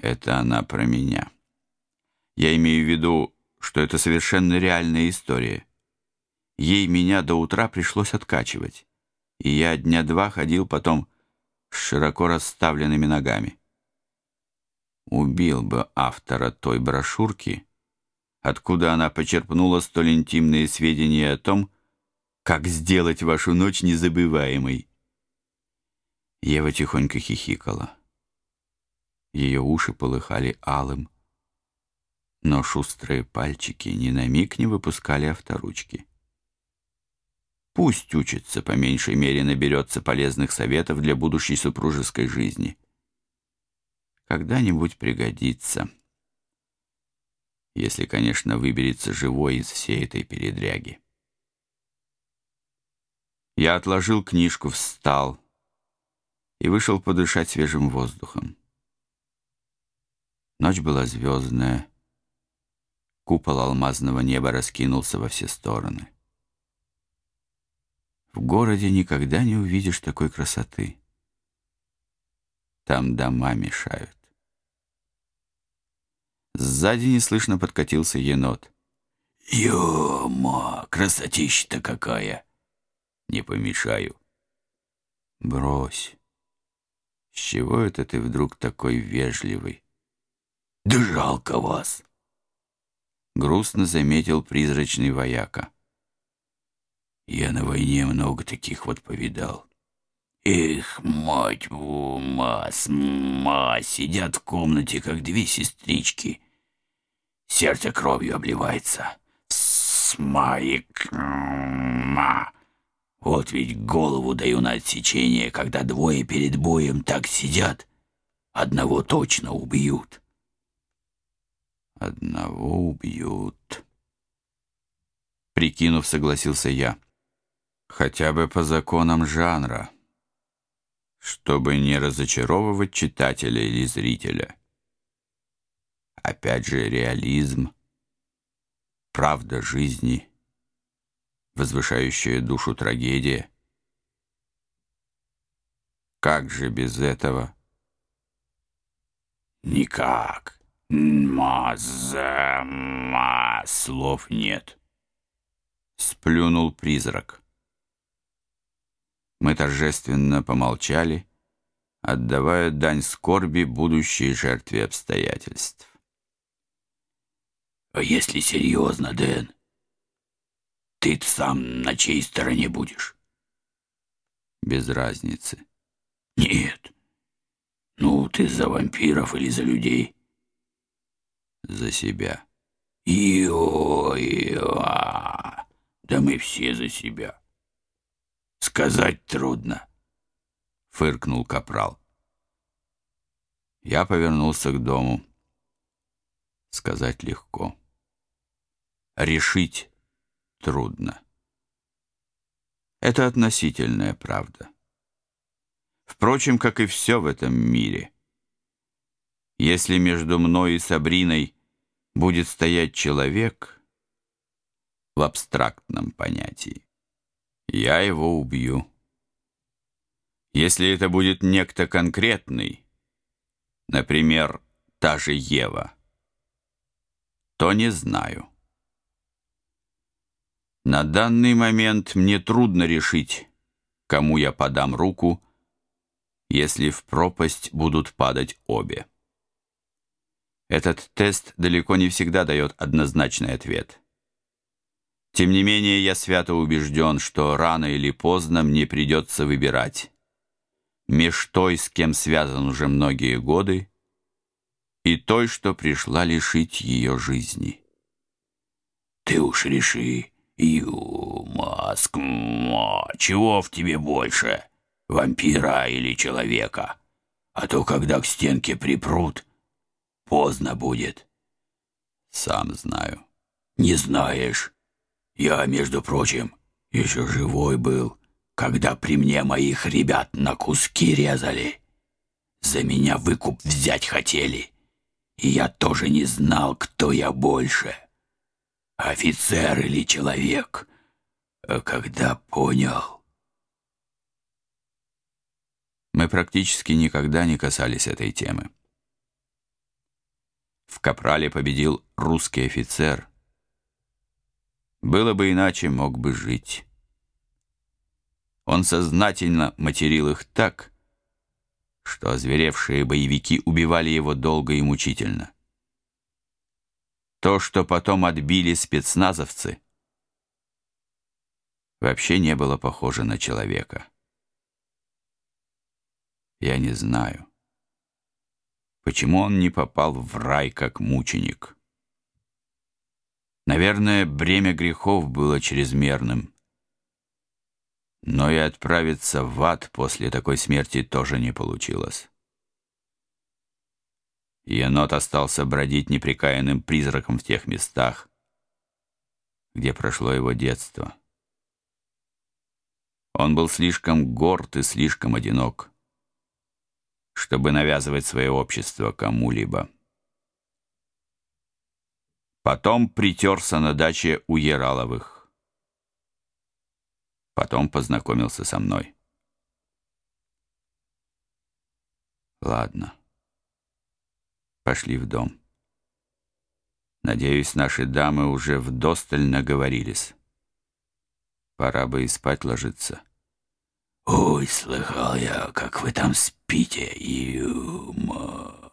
Это она про меня. Я имею в виду, что это совершенно реальная история. Ей меня до утра пришлось откачивать, и я дня два ходил потом с широко расставленными ногами. Убил бы автора той брошюрки, откуда она почерпнула столь интимные сведения о том, как сделать вашу ночь незабываемой. Ева тихонько хихикала. Ее уши полыхали алым, но шустрые пальчики ни на миг не выпускали авторучки. Пусть учится, по меньшей мере наберется полезных советов для будущей супружеской жизни. Когда-нибудь пригодится. Если, конечно, выберется живой из всей этой передряги. Я отложил книжку, встал и вышел подышать свежим воздухом. Ночь была звездная. Купол алмазного неба раскинулся во все стороны. В городе никогда не увидишь такой красоты. Там дома мешают. Сзади неслышно подкатился енот. «Ё-ма, красотища-то какая!» «Не помешаю». «Брось. С чего это ты вдруг такой вежливый?» Да жалко вас. Грустно заметил призрачный вояка. Я на войне много таких вот повидал. Эх, мать, мас, ма, сидят в комнате, как две сестрички. Сердце кровью обливается. Смаик, ма. Вот ведь голову даю на отсечение, когда двое перед боем так сидят. Одного точно убьют. Одного убьют. Прикинув, согласился я. Хотя бы по законам жанра. Чтобы не разочаровывать читателя или зрителя. Опять же, реализм, правда жизни, возвышающая душу трагедия. Как же без этого? Никак. «Маза-ма!» Слов нет. Сплюнул призрак. Мы торжественно помолчали, отдавая дань скорби будущей жертве обстоятельств. «А если серьезно, Дэн, ты сам на чьей стороне будешь?» «Без разницы». «Нет. Ну, ты за вампиров или за людей?» За себя. Ио-ио, да мы все за себя. Сказать трудно, фыркнул капрал. Я повернулся к дому. Сказать легко. Решить трудно. Это относительная правда. Впрочем, как и все в этом мире. Если между мной и Сабриной будет стоять человек в абстрактном понятии, я его убью. Если это будет некто конкретный, например, та же Ева, то не знаю. На данный момент мне трудно решить, кому я подам руку, если в пропасть будут падать обе. Этот тест далеко не всегда дает однозначный ответ. Тем не менее, я свято убежден, что рано или поздно мне придется выбирать меж той, с кем связан уже многие годы, и той, что пришла лишить ее жизни. Ты уж реши, Юмаск, чего в тебе больше, вампира или человека? А то, когда к стенке припрут, Поздно будет. Сам знаю. Не знаешь. Я, между прочим, еще живой был, когда при мне моих ребят на куски резали. За меня выкуп взять хотели. И я тоже не знал, кто я больше. Офицер или человек. А когда понял... Мы практически никогда не касались этой темы. В Капрале победил русский офицер. Было бы иначе, мог бы жить. Он сознательно материл их так, что озверевшие боевики убивали его долго и мучительно. То, что потом отбили спецназовцы, вообще не было похоже на человека. Я не знаю, почему он не попал в рай как мученик. Наверное, бремя грехов было чрезмерным. Но и отправиться в ад после такой смерти тоже не получилось. Енот остался бродить неприкаянным призраком в тех местах, где прошло его детство. Он был слишком горд и слишком одинок, чтобы навязывать свое общество кому-либо. Потом притерся на даче у Ераловых. Потом познакомился со мной. Ладно. Пошли в дом. Надеюсь, наши дамы уже вдосталь наговорились. Пора бы и спать ложиться. «Ой, слыхал я, как вы там спите, Юма!»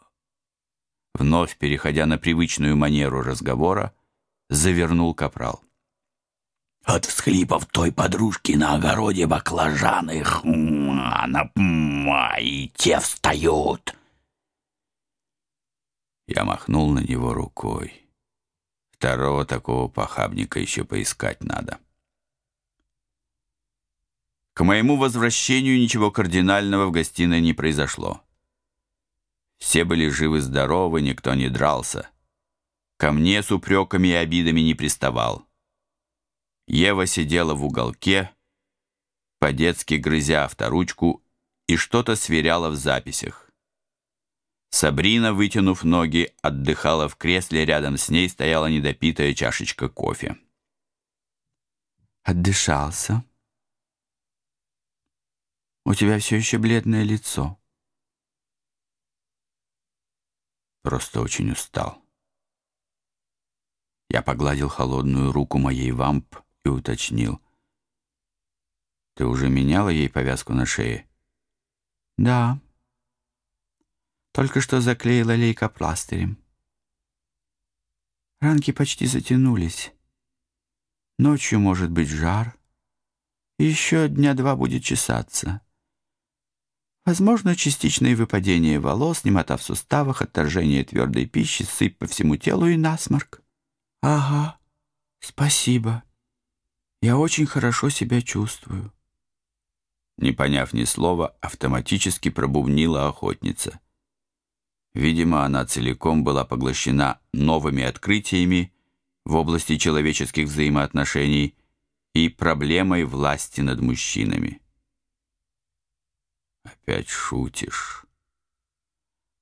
Вновь переходя на привычную манеру разговора, завернул капрал. От всхлипов той подружки на огороде баклажаны хмана, и те встают. Я махнул на него рукой. Второго такого похабника еще поискать надо. К моему возвращению ничего кардинального в гостиной не произошло. Все были живы-здоровы, никто не дрался. Ко мне с упреками и обидами не приставал. Ева сидела в уголке, по-детски грызя авторучку, и что-то сверяла в записях. Сабрина, вытянув ноги, отдыхала в кресле, рядом с ней стояла недопитая чашечка кофе. «Отдышался? У тебя все еще бледное лицо». Просто очень устал. Я погладил холодную руку моей вамп и уточнил. «Ты уже меняла ей повязку на шее?» «Да». Только что заклеила лейкопластырем. Ранки почти затянулись. Ночью может быть жар. Еще дня два будет чесаться. Возможно, частичное выпадение волос, немота в суставах, отторжение твердой пищи, сыпь по всему телу и насморк. Ага, спасибо. Я очень хорошо себя чувствую. Не поняв ни слова, автоматически пробубнила охотница. Видимо, она целиком была поглощена новыми открытиями в области человеческих взаимоотношений и проблемой власти над мужчинами. «Опять шутишь?»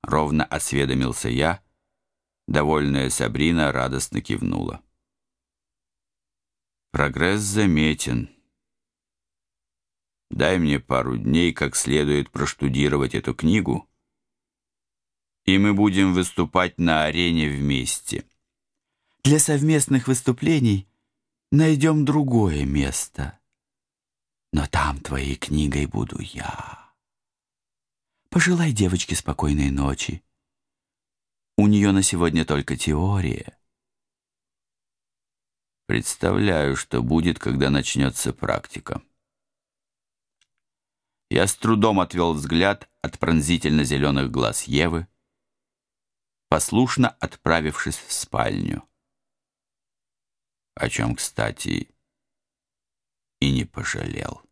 Ровно осведомился я, довольная Сабрина радостно кивнула. «Прогресс заметен. Дай мне пару дней, как следует проштудировать эту книгу» и мы будем выступать на арене вместе. Для совместных выступлений найдем другое место. Но там твоей книгой буду я. Пожелай девочке спокойной ночи. У нее на сегодня только теория. Представляю, что будет, когда начнется практика. Я с трудом отвел взгляд от пронзительно-зеленых глаз Евы, послушно отправившись в спальню. О чем, кстати, и не пожалел.